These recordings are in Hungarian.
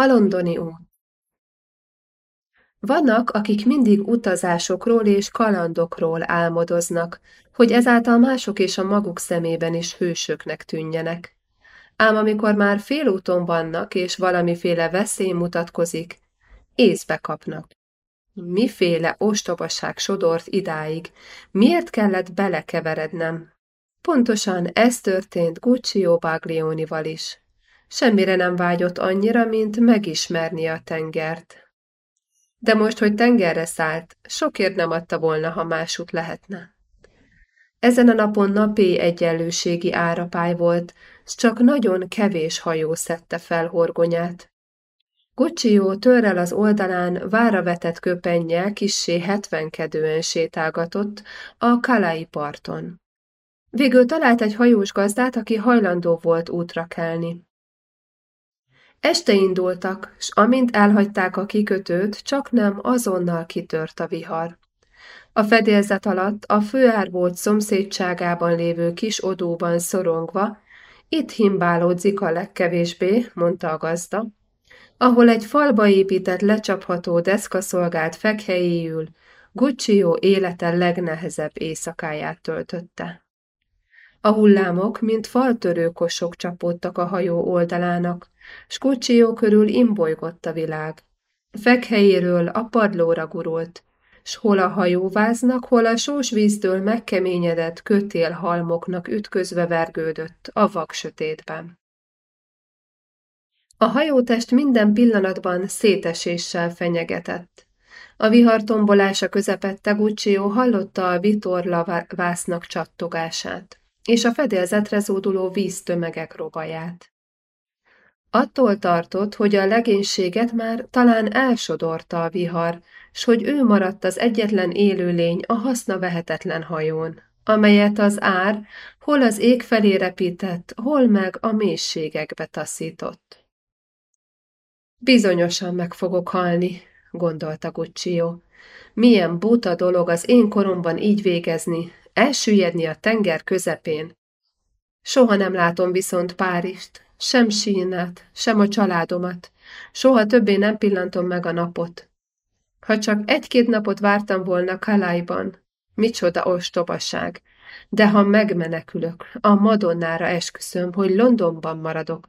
A londoni út Vannak, akik mindig utazásokról és kalandokról álmodoznak, hogy ezáltal mások és a maguk szemében is hősöknek tűnjenek. Ám amikor már félúton vannak, és valamiféle veszély mutatkozik, észbe kapnak. Miféle ostobaság sodort idáig? Miért kellett belekeverednem? Pontosan ez történt Guccio Baglionival is. Semmire nem vágyott annyira, mint megismerni a tengert. De most, hogy tengerre szállt, sokért nem adta volna, ha másút lehetne. Ezen a napon napi egyenlőségi árapály volt, s csak nagyon kevés hajó szedte fel horgonyát. Guccio törrel az oldalán vára vetett köpennyel kissé hetvenkedően sétálgatott a Kalai parton. Végül talált egy hajós gazdát, aki hajlandó volt útra kelni. Este indultak, s amint elhagyták a kikötőt, csak nem azonnal kitört a vihar. A fedélzet alatt a főárbót szomszédságában lévő kis odóban szorongva, itt himbálódzik a legkevésbé, mondta a gazda, ahol egy falba épített lecsapható deszka szolgált fekhelyéül, Guccio élete legnehezebb éjszakáját töltötte. A hullámok, mint faltörőkosok csapódtak a hajó oldalának, s Guccio körül imbolygott a világ. Fekhelyéről a padlóra gurult, s hol a hajóváznak, hol a sós víztől megkeményedett kötélhalmoknak ütközve vergődött a vak sötétben. A hajótest minden pillanatban széteséssel fenyegetett. A vihar tombolása közepette Guccio hallotta a vitorlavásznak csattogását, és a fedélzetre zóduló víztömegek robaját. Attól tartott, hogy a legénységet már talán elsodorta a vihar, s hogy ő maradt az egyetlen élőlény a haszna vehetetlen hajón, amelyet az ár hol az ég felé repített, hol meg a mélységekbe taszított. Bizonyosan meg fogok halni, gondolta Guccio. Milyen buta dolog az én koromban így végezni, elsüllyedni a tenger közepén. Soha nem látom viszont Párist, sem sínát, sem a családomat. Soha többé nem pillantom meg a napot. Ha csak egy-két napot vártam volna Kalájban, micsoda ostobaság. De ha megmenekülök, a Madonnára esküszöm, hogy Londonban maradok.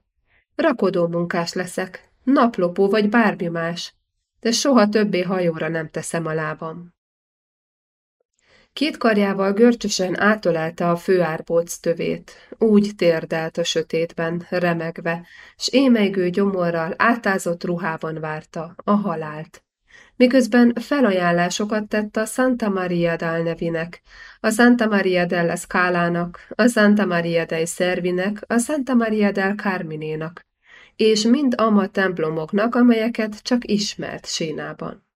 Rakodó munkás leszek, naplopó vagy bármi más, de soha többé hajóra nem teszem a lábam. Két karjával görcsösen átölelte a főárbóc tövét, úgy térdelt a sötétben, remegve, s émeigő gyomorral átázott ruhában várta a halált. Miközben felajánlásokat tett a Santa Maria del Nevinek, a Santa Maria della Scala-nak, a Santa Maria dei Servinek, a Santa Maria del Carminénak, és mind ama templomoknak, amelyeket csak ismert Sínában.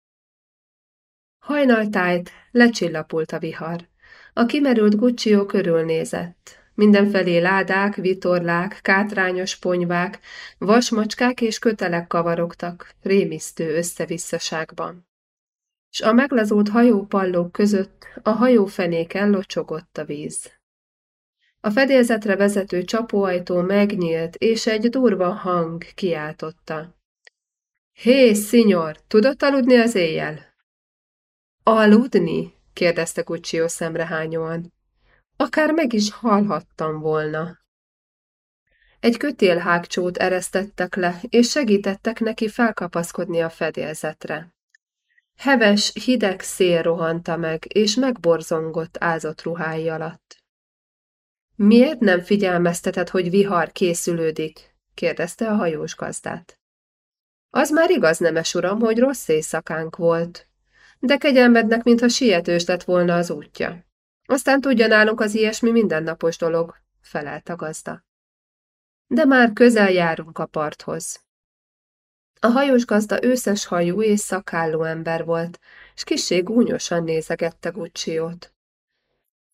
Hajnaltájt lecsillapult a vihar. A kimerült Guccio körülnézett. Mindenfelé ládák, vitorlák, kátrányos ponyvák, vasmacskák és kötelek kavarogtak, rémisztő összevisszaságban. S a meglazult hajópallók között a hajófenéken locsogott a víz. A fedélzetre vezető csapóajtó megnyílt, és egy durva hang kiáltotta. Hé, szinyor, tudott aludni az éjjel? Aludni? kérdezte Guccio szemrehányóan. Akár meg is halhattam volna. Egy kötélhágcsót eresztettek le, és segítettek neki felkapaszkodni a fedélzetre. Heves, hideg szél rohanta meg, és megborzongott ázott ruhái alatt. Miért nem figyelmeztetett, hogy vihar készülődik? kérdezte a hajós gazdát. Az már igaz, nemes uram, hogy rossz éjszakánk volt, de kegyelmednek, mintha sietős lett volna az útja. Aztán tudja nálunk az ilyesmi mindennapos dolog, felelt a gazda. De már közel járunk a parthoz. A hajós gazda őszes hajú és szakálló ember volt, s kissé gúnyosan nézegette Gucciót.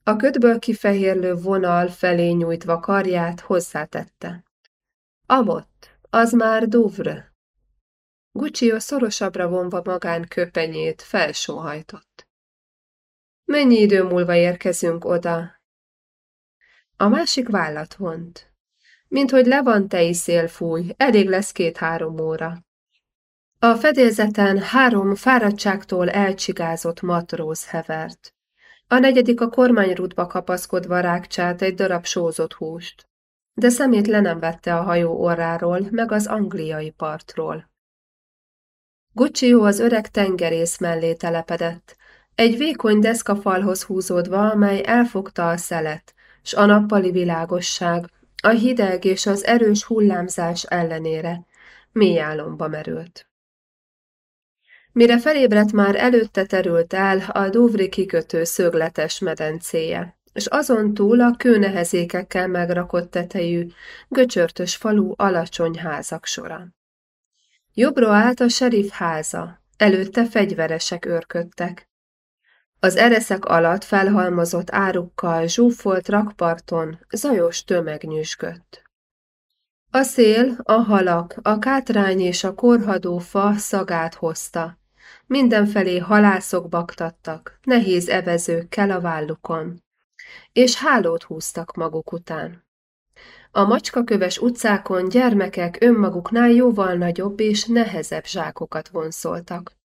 A ködből kifehérlő vonal felé nyújtva karját hozzátette. Amott, az már Douvre. Guccio szorosabbra vonva magán köpenyét felsóhajtott. Mennyi idő múlva érkezünk oda? A másik vállat vont. Mint hogy levantei szél fúj, elég lesz két-három óra. A fedélzeten három fáradtságtól elcsigázott matróz hevert. A negyedik a kormányrútba kapaszkodva rákcsált egy darab sózott húst, de szemét le nem vette a hajó orráról, meg az angliai partról. Guccio az öreg tengerész mellé telepedett, egy vékony deszkafalhoz húzódva, amely elfogta a szelet, s a nappali világosság, a hideg és az erős hullámzás ellenére mély álomba merült. Mire felébredt már előtte terült el a Duvri kikötő szögletes medencéje, és azon túl a kőnehezékekkel megrakott tetejű, göcsörtös falu alacsony házak sora. Jobbra állt a serif háza, előtte fegyveresek őrködtek. Az ereszek alatt felhalmozott árukkal zsúfolt rakparton zajos tömeg nyüzsgött. A szél, a halak, a kátrány és a korhadó fa szagát hozta. Mindenfelé halászok baktattak, nehéz evezőkkel a vállukon, és hálót húztak maguk után. A macskaköves utcákon gyermekek önmaguknál jóval nagyobb és nehezebb zsákokat vonszoltak.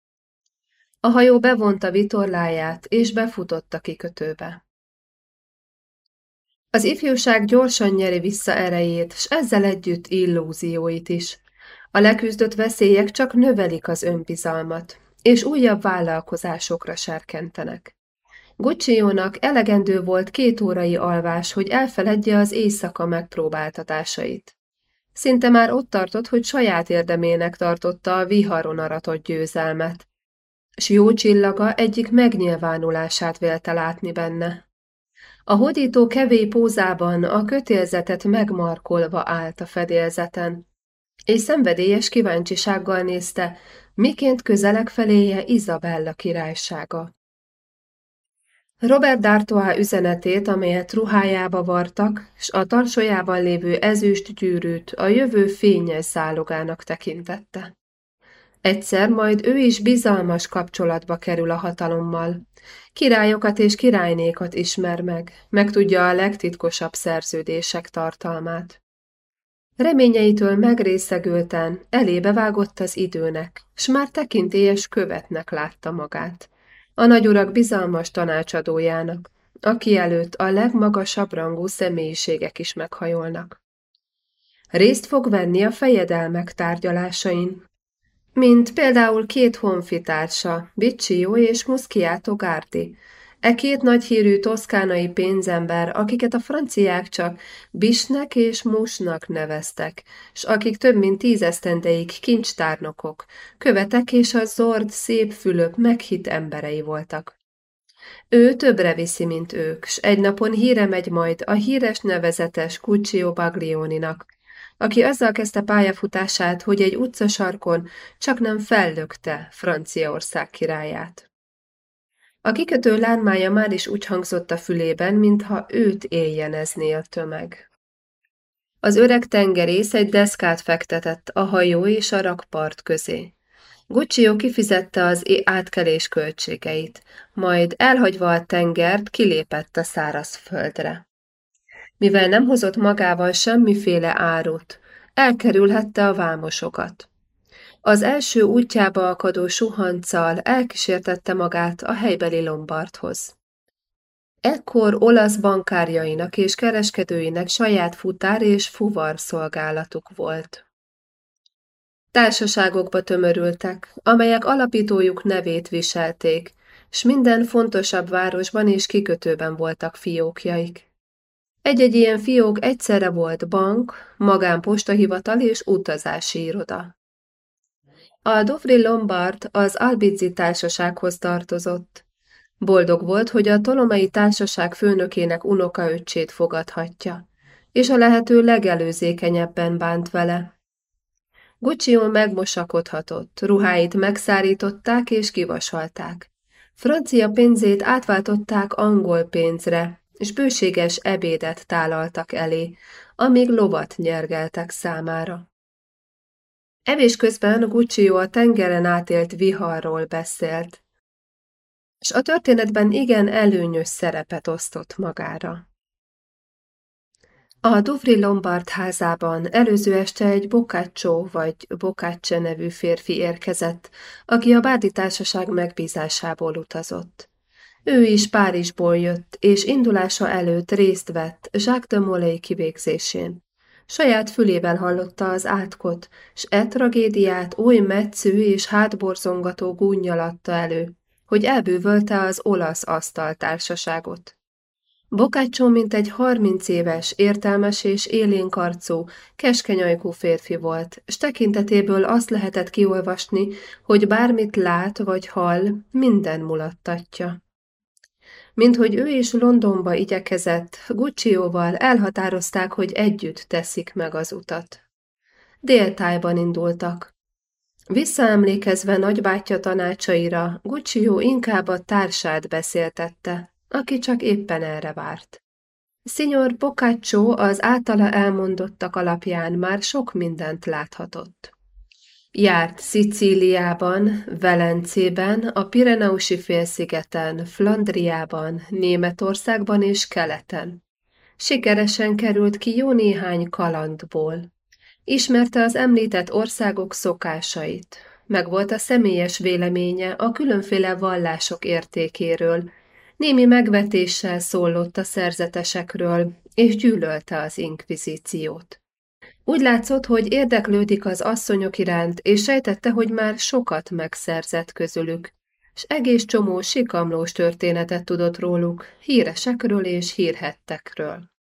A hajó bevonta vitorláját, és befutott a kikötőbe. Az ifjúság gyorsan nyeri vissza erejét, s ezzel együtt illúzióit is. A leküzdött veszélyek csak növelik az önbizalmat, és újabb vállalkozásokra serkentenek. Gucciónak elegendő volt két órai alvás, hogy elfeledje az éjszaka megpróbáltatásait. Szinte már ott tartott, hogy saját érdemének tartotta a viharon aratott győzelmet, s jó csillaga egyik megnyilvánulását vélte látni benne. A hodító kevé pózában a kötélzetet megmarkolva állt a fedélzeten, és szenvedélyes kíváncsisággal nézte, miként közelek feléje Izabella királysága. Robert D'Artois üzenetét, amelyet ruhájába vartak, s a tarsójában lévő ezüst gyűrűt a jövő fényes zálogának tekintette. Egyszer majd ő is bizalmas kapcsolatba kerül a hatalommal. Királyokat és királynékat ismer meg, megtudja a legtitkosabb szerződések tartalmát. Reményeitől megrészegülten elébe vágott az időnek, s már tekintélyes követnek látta magát. A nagyurak bizalmas tanácsadójának, aki előtt a legmagasabb rangú személyiségek is meghajolnak. Részt fog venni a fejedelmek tárgyalásain, mint például két honfitársa, Biccio és Muschiato Gárdi, e két nagyhírű toszkánai pénzember, akiket a franciák csak Bisnek és Musnak neveztek, s akik több mint tízesztendeig kincstárnokok, követek és a zord szép fülöp meghitt emberei voltak. Ő többre viszi, mint ők, s egy napon híre megy majd a híres nevezetes Cuccio Baglioninak, aki azzal kezdte pályafutását, hogy egy utcasarkon csak nem fellökte Franciaország királyát. A kikötő lármája már is úgy hangzott a fülében, mintha őt éljenezné a tömeg. Az öreg tengerész egy deszkát fektetett a hajó és a rakpart közé. Guccio kifizette az átkelés költségeit, majd elhagyva a tengert kilépett a szárazföldre. Mivel nem hozott magával semmiféle árut, elkerülhette a vámosokat. Az első útjába akadó suhanccal elkísértette magát a helybeli Lombardhoz. Ekkor olasz bankárjainak és kereskedőinek saját futár és fuvar szolgálatuk volt. Társaságokba tömörültek, amelyek alapítójuk nevét viselték, s minden fontosabb városban és kikötőben voltak fiókjaik. Egy-egy ilyen fiók egyszerre volt bank, magánpostahivatal és utazási iroda. A Dovri Lombard az Albizzi társasághoz tartozott. Boldog volt, hogy a tolomai társaság főnökének unokaöccsét fogadhatja, és a lehető legelőzékenyebben bánt vele. Guccio megmosakodhatott, ruháit megszárították és kivasalták. Francia pénzét átváltották angol pénzre, és bőséges ebédet tálaltak elé, amíg lovat nyergeltek számára. Evés közben Guccio a tengeren átélt viharról beszélt, és a történetben igen előnyös szerepet osztott magára. A Duvri Lombard házában előző este egy Boccaccio vagy Bocacce nevű férfi érkezett, aki a Bárdi Társaság megbízásából utazott. Ő is Párizsból jött, és indulása előtt részt vett Jacques de Molay kivégzésén. Saját fülével hallotta az átkot, s e tragédiát oly metsző és hátborzongató gúnyalatta elő, hogy elbűvölte az olasz asztaltársaságot. Bokácsó mint egy harminc éves, értelmes és élénkarcú, keskenyajkú férfi volt, s tekintetéből azt lehetett kiolvasni, hogy bármit lát vagy hall, minden mulattatja. Mint hogy ő is Londonba igyekezett, Guccióval elhatározták, hogy együtt teszik meg az utat. Déltájban indultak. Visszaemlékezve nagybátyja tanácsaira, Guccio inkább a társát beszéltette, aki csak éppen erre várt. Signor Boccaccio az általa elmondottak alapján már sok mindent láthatott. Járt Szicíliában, Velencében, a Pireneusi félszigeten, Flandriában, Németországban és keleten. Sikeresen került ki jó néhány kalandból. Ismerte az említett országok szokásait, meg volt a személyes véleménye a különféle vallások értékéről, némi megvetéssel szólott a szerzetesekről, és gyűlölte az inkvizíciót. Úgy látszott, hogy érdeklődik az asszonyok iránt, és sejtette, hogy már sokat megszerzett közülük, s egész csomó sikamlós történetet tudott róluk, híresekről és hírhettekről.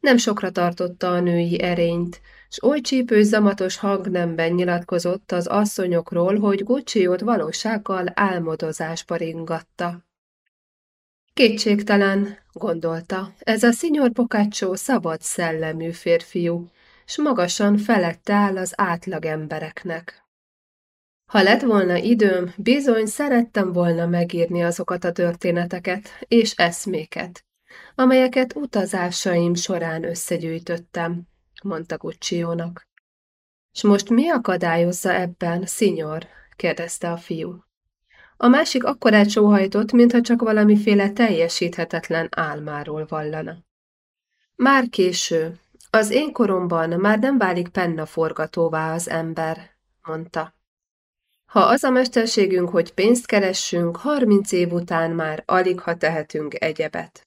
Nem sokra tartotta a női erényt, s oly csípős zamatos hangnemben nyilatkozott az asszonyokról, hogy Gucciót valósággal álmodozásba ringatta. Kétségtelen, gondolta, ez a Signor Boccaccio szabad szellemű férfiú, s magasan felette áll az átlag embereknek. Ha lett volna időm, bizony szerettem volna megírni azokat a történeteket és eszméket, amelyeket utazásaim során összegyűjtöttem, mondta Gucciónak. S most mi akadályozza ebben, szinyor? kérdezte a fiú. A másik akkorát sóhajtott, mintha csak valamiféle teljesíthetetlen álmáról vallana. Már késő, az én koromban már nem válik penna forgatóvá az ember, mondta. Ha az a mesterségünk, hogy pénzt keressünk, harminc év után már alig ha tehetünk egyebet.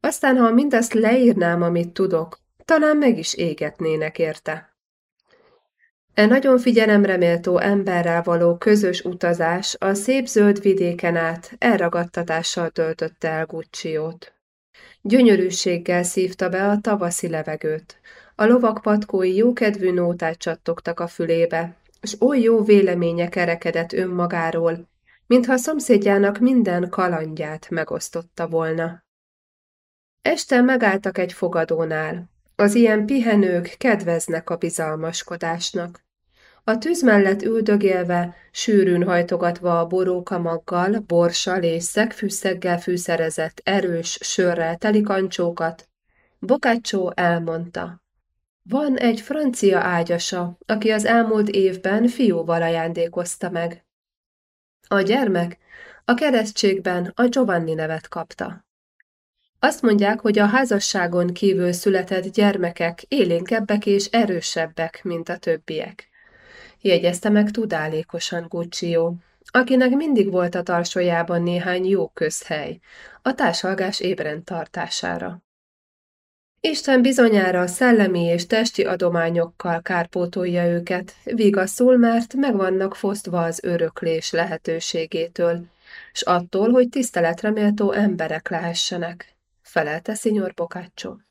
Aztán, ha mindezt leírnám, amit tudok, talán meg is égetnének érte. E nagyon figyelemre méltó emberrel való közös utazás a szép zöld vidéken át elragadtatással töltötte el Gucciót. Gyönyörűséggel szívta be a tavaszi levegőt. A lovak patkói jókedvű nótát csattogtak a fülébe, és oly jó véleménye kerekedett önmagáról, mintha a szomszédjának minden kalandját megosztotta volna. Este megálltak egy fogadónál. Az ilyen pihenők kedveznek a bizalmaskodásnak. A tűz mellett üldögélve, sűrűn hajtogatva a borókamaggal, borssal és szegfűszeggel fűszerezett erős sörrel teli kancsókat, Bokácsó elmondta. Van egy francia ágyasa, aki az elmúlt évben fiúval ajándékozta meg. A gyermek a keresztségben a Giovanni nevet kapta. Azt mondják, hogy a házasságon kívül született gyermekek élénkebbek és erősebbek, mint a többiek jegyezte meg tudálékosan Guccio, akinek mindig volt a tarsójában néhány jó közhely, a társalgás ébren tartására. Isten bizonyára a szellemi és testi adományokkal kárpótolja őket, vigaszul, mert meg vannak fosztva az öröklés lehetőségétől, s attól, hogy tiszteletre méltó emberek lehessenek, felelte Signor Boccaccio.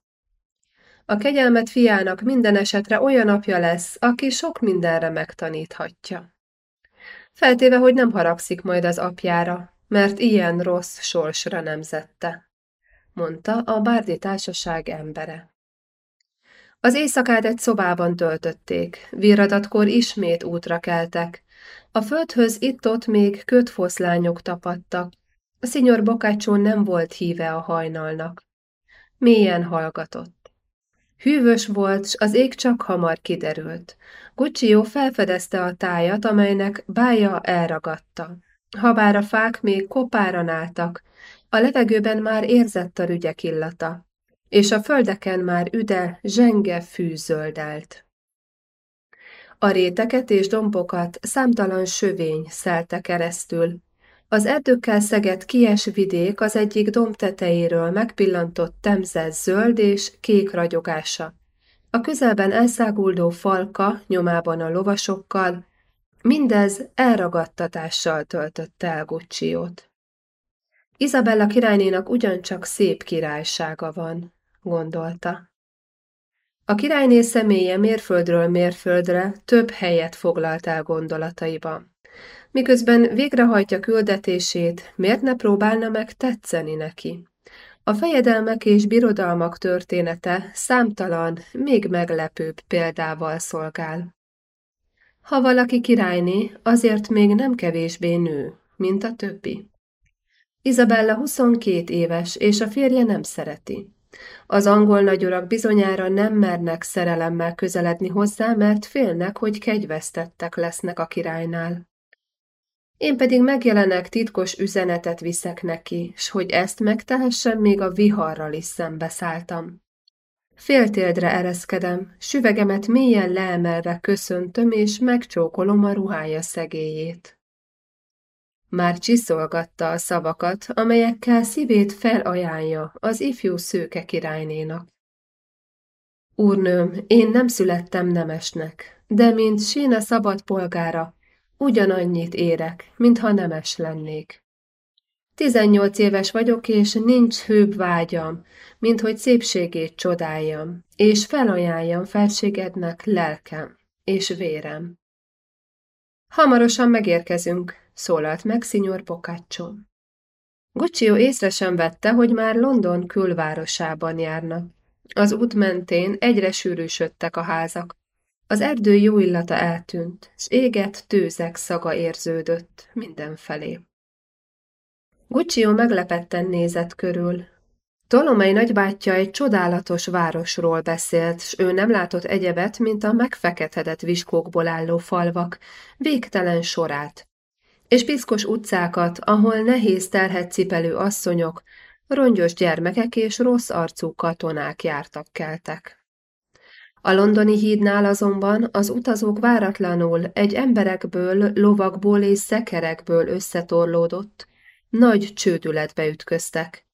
A kegyelmet fiának minden esetre olyan apja lesz, aki sok mindenre megtaníthatja. Feltéve, hogy nem haragszik majd az apjára, mert ilyen rossz sorsra nemzette, mondta a bárdi társaság embere. Az éjszakát egy szobában töltötték, viradatkor ismét útra keltek. A földhöz itt-ott még kötfoszlányok tapadtak. A szinyor Bokácsó nem volt híve a hajnalnak. Mélyen hallgatott. Hűvös volt, s az ég csak hamar kiderült. Guccio felfedezte a tájat, amelynek bája elragadta. Habár a fák még kopáran álltak, a levegőben már érzett a rügyek illata. és a földeken már üde, zsenge fű zöldelt. A réteket és dombokat számtalan sövény szelte keresztül. Az erdőkkel szegett kies vidék az egyik domb tetejéről megpillantott temzett zöld és kék ragyogása. A közelben elszáguldó falka nyomában a lovasokkal, mindez elragadtatással töltötte el Gucciót. Izabella királynénak ugyancsak szép királysága van, gondolta. A királyné személye mérföldről mérföldre több helyet foglalt el gondolataiban. Miközben végrehajtja küldetését, miért ne próbálna meg tetszeni neki? A fejedelmek és birodalmak története számtalan, még meglepőbb példával szolgál. Ha valaki királyné, azért még nem kevésbé nő, mint a többi. Izabella 22 éves, és a férje nem szereti. Az angol nagyurak bizonyára nem mernek szerelemmel közeledni hozzá, mert félnek, hogy kegyvesztettek lesznek a királynál. Én pedig megjelenek titkos üzenetet viszek neki, s hogy ezt megtehessem, még a viharral is szembeszálltam. Féltéldre ereszkedem, süvegemet mélyen leemelve köszöntöm, és megcsókolom a ruhája szegélyét. Már csiszolgatta a szavakat, amelyekkel szívét felajánlja az ifjú szőke királynénak. Úrnőm, én nem születtem nemesnek, de mint Sína szabad polgára, ugyanannyit érek, mintha nemes lennék. Tizennyolc éves vagyok, és nincs hőbb vágyam, mint hogy szépségét csodáljam, és felajánljam felségednek lelkem és vérem. Hamarosan megérkezünk, szólalt meg Signor Boccaccio. Guccio észre sem vette, hogy már London külvárosában járnak. Az út mentén egyre sűrűsödtek a házak. Az erdő jó illata eltűnt, s égett tőzek szaga érződött mindenfelé. Guccio meglepetten nézett körül. Tolomei nagybátyja egy csodálatos városról beszélt, s ő nem látott egyebet, mint a megfeketedett viskókból álló falvak, végtelen sorát, és piszkos utcákat, ahol nehéz terhet cipelő asszonyok, rongyos gyermekek és rossz arcú katonák jártak keltek. A londoni hídnál azonban az utazók váratlanul egy emberekből, lovakból és szekerekből összetorlódott, nagy csődületbe ütköztek.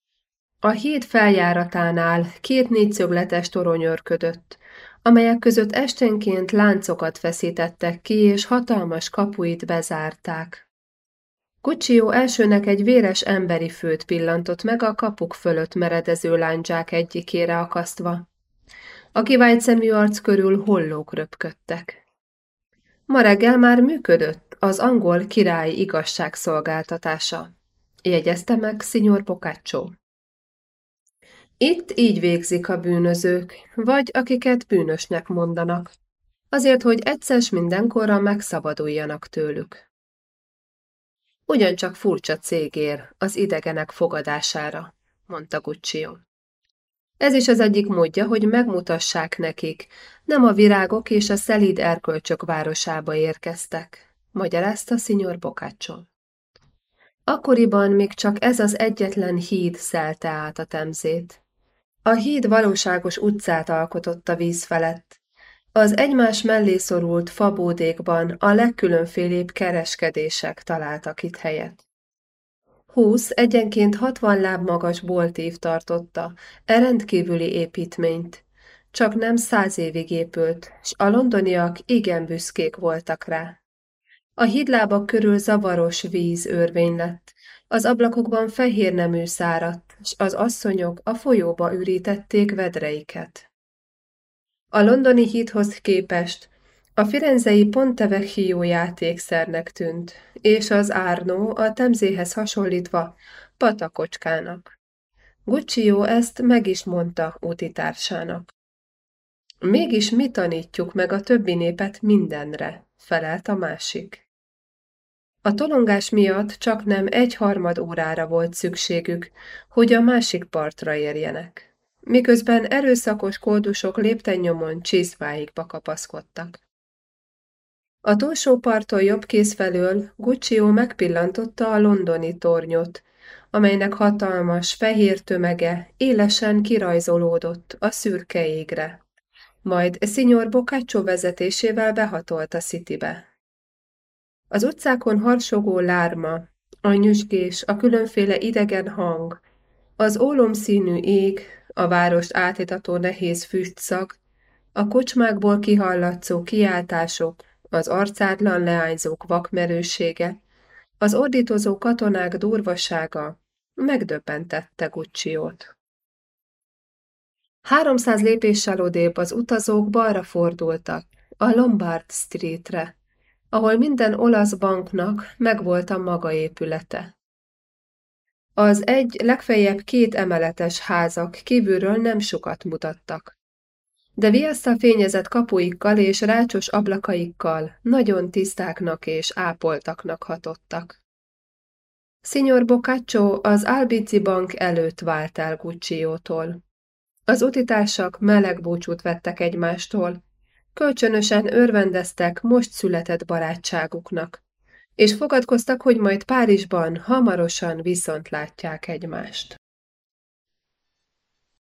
A híd feljáratánál két négyszögletes torony örködött, amelyek között esténként láncokat feszítettek ki, és hatalmas kapuit bezárták. Kucsió elsőnek egy véres emberi főt pillantott meg a kapuk fölött meredező láncsák egyikére akasztva. A kivált szemű arc körül hollók röpködtek. Ma reggel már működött az angol király igazságszolgáltatása, jegyezte meg Signor Boccaccio. Itt így végzik a bűnözők, vagy akiket bűnösnek mondanak, azért, hogy egyszer mindenkorra megszabaduljanak tőlük ugyancsak furcsa cégér az idegenek fogadására, mondta Guccio. Ez is az egyik módja, hogy megmutassák nekik, nem a virágok és a szelíd erkölcsök városába érkeztek, magyarázta Signor Boccaccio. Akkoriban még csak ez az egyetlen híd szelte át a temzét. A híd valóságos utcát alkotott a víz felett, az egymás mellé szorult fabódékban a legkülönfélébb kereskedések találtak itt helyet. Húsz egyenként hatvan láb magas boltív tartotta, e rendkívüli építményt. Csak nem száz évig épült, s a londoniak igen büszkék voltak rá. A hídlábak körül zavaros víz örvény lett, az ablakokban fehér nemű száradt, s az asszonyok a folyóba ürítették vedreiket. A londoni hídhoz képest a firenzei Pontevecchio játékszernek tűnt, és az Árnó a temzéhez hasonlítva patakocskának. Guccio ezt meg is mondta útitársának. Mégis mi tanítjuk meg a többi népet mindenre, felelt a másik. A tolongás miatt csak nem egy harmad órára volt szükségük, hogy a másik partra érjenek miközben erőszakos koldusok léptennyomon csizváikba kapaszkodtak. A túlsó parton jobb kéz felől Guccio megpillantotta a londoni tornyot, amelynek hatalmas, fehér tömege élesen kirajzolódott a szürke égre. Majd Signor Boccaccio vezetésével behatolt a Citybe. Az utcákon harsogó lárma, a nyüzsgés, a különféle idegen hang, az ólomszínű ég, a várost átítató nehéz füstszag, a kocsmákból kihallatszó kiáltások, az arcátlan leányzók vakmerősége, az ordítozó katonák durvasága megdöbbentette Gucciót. Háromszáz lépéssel odébb az utazók balra fordultak, a Lombard Streetre, ahol minden olasz banknak megvolt a maga épülete. Az egy legfeljebb két emeletes házak kívülről nem sokat mutattak, de viasztal fényezett kapuikkal és rácsos ablakaikkal nagyon tisztáknak és ápoltaknak hatottak. Signor Boccaccio az Albici Bank előtt vált el Gucciótól. Az utitársak meleg búcsút vettek egymástól, kölcsönösen örvendeztek most született barátságuknak, és fogadkoztak, hogy majd Párizsban hamarosan viszont látják egymást.